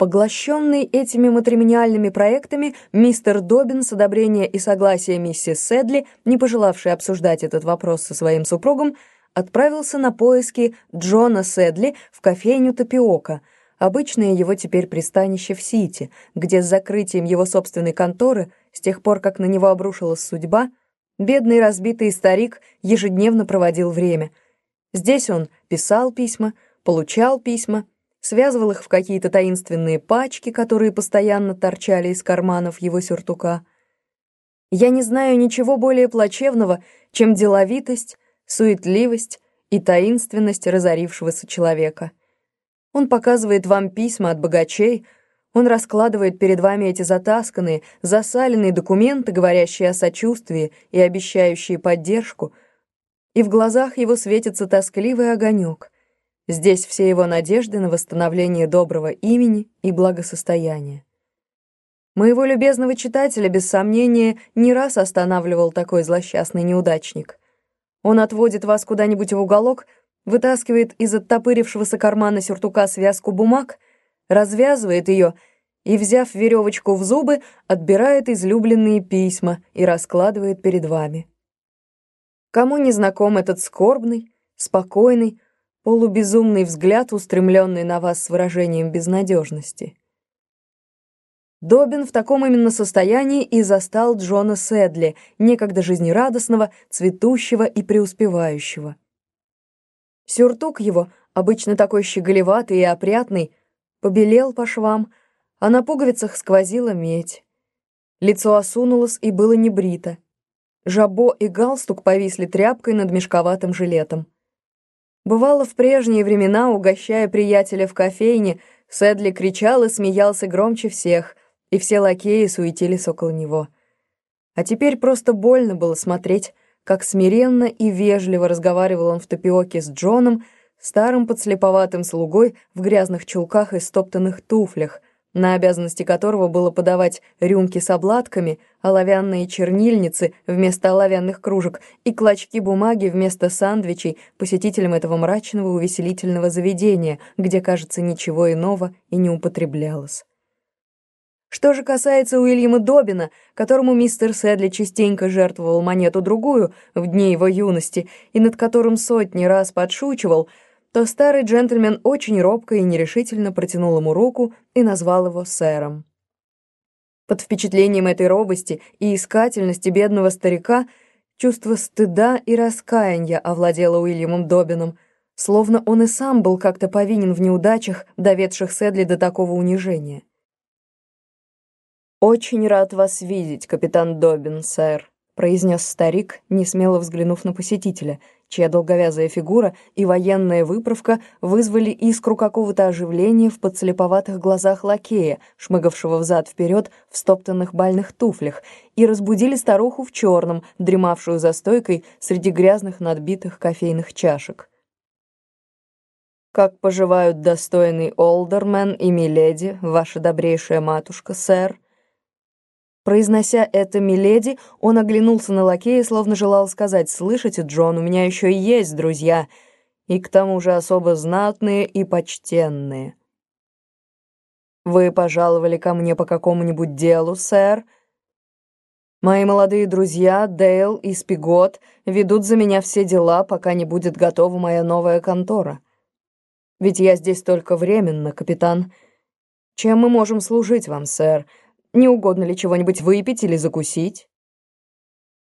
Поглощенный этими матримониальными проектами, мистер Добин с одобрения и согласия миссис Сэдли, не пожелавший обсуждать этот вопрос со своим супругом, отправился на поиски Джона Сэдли в кофейню «Тапиока», обычное его теперь пристанище в Сити, где с закрытием его собственной конторы, с тех пор, как на него обрушилась судьба, бедный разбитый старик ежедневно проводил время. Здесь он писал письма, получал письма, связывал их в какие-то таинственные пачки, которые постоянно торчали из карманов его сюртука. Я не знаю ничего более плачевного, чем деловитость, суетливость и таинственность разорившегося человека. Он показывает вам письма от богачей, он раскладывает перед вами эти затасканные, засаленные документы, говорящие о сочувствии и обещающие поддержку, и в глазах его светится тоскливый огонек — Здесь все его надежды на восстановление доброго имени и благосостояния. Моего любезного читателя, без сомнения, не раз останавливал такой злосчастный неудачник. Он отводит вас куда-нибудь в уголок, вытаскивает из оттопырившегося кармана сюртука связку бумаг, развязывает ее и, взяв веревочку в зубы, отбирает излюбленные письма и раскладывает перед вами. Кому не знаком этот скорбный, спокойный, полубезумный взгляд, устремленный на вас с выражением безнадежности. Добин в таком именно состоянии и застал Джона Сэдли, некогда жизнерадостного, цветущего и преуспевающего. Сюртук его, обычно такой щеголеватый и опрятный, побелел по швам, а на пуговицах сквозила медь. Лицо осунулось и было небрито. Жабо и галстук повисли тряпкой над мешковатым жилетом. Бывало, в прежние времена, угощая приятеля в кофейне, Сэдли кричал и смеялся громче всех, и все лакеи суетились около него. А теперь просто больно было смотреть, как смиренно и вежливо разговаривал он в топиоке с Джоном, старым подслеповатым слугой в грязных чулках и стоптанных туфлях, на обязанности которого было подавать рюмки с обладками, оловянные чернильницы вместо оловянных кружек и клочки бумаги вместо сандвичей посетителям этого мрачного увеселительного заведения, где, кажется, ничего иного и не употреблялось. Что же касается Уильяма Добина, которому мистер Сэдли частенько жертвовал монету-другую в дни его юности и над которым сотни раз подшучивал — то старый джентльмен очень робко и нерешительно протянул ему руку и назвал его сэром. Под впечатлением этой робости и искательности бедного старика чувство стыда и раскаяния овладело Уильямом Добином, словно он и сам был как-то повинен в неудачах, доведших Сэдли до такого унижения. «Очень рад вас видеть, капитан Добин, сэр», произнес старик, не смело взглянув на посетителя — чья долговязая фигура и военная выправка вызвали искру какого-то оживления в подслеповатых глазах лакея, шмыгавшего взад-вперед в стоптанных бальных туфлях, и разбудили старуху в черном, дремавшую за стойкой среди грязных надбитых кофейных чашек. «Как поживают достойный Олдермен и Миледи, ваша добрейшая матушка, сэр?» Произнося это «миледи», он оглянулся на лакея, словно желал сказать «Слышите, Джон, у меня еще есть друзья, и к тому же особо знатные и почтенные». «Вы пожаловали ко мне по какому-нибудь делу, сэр?» «Мои молодые друзья, Дейл и Спигот, ведут за меня все дела, пока не будет готова моя новая контора. Ведь я здесь только временно, капитан. Чем мы можем служить вам, сэр?» Не угодно ли чего-нибудь выпить или закусить?»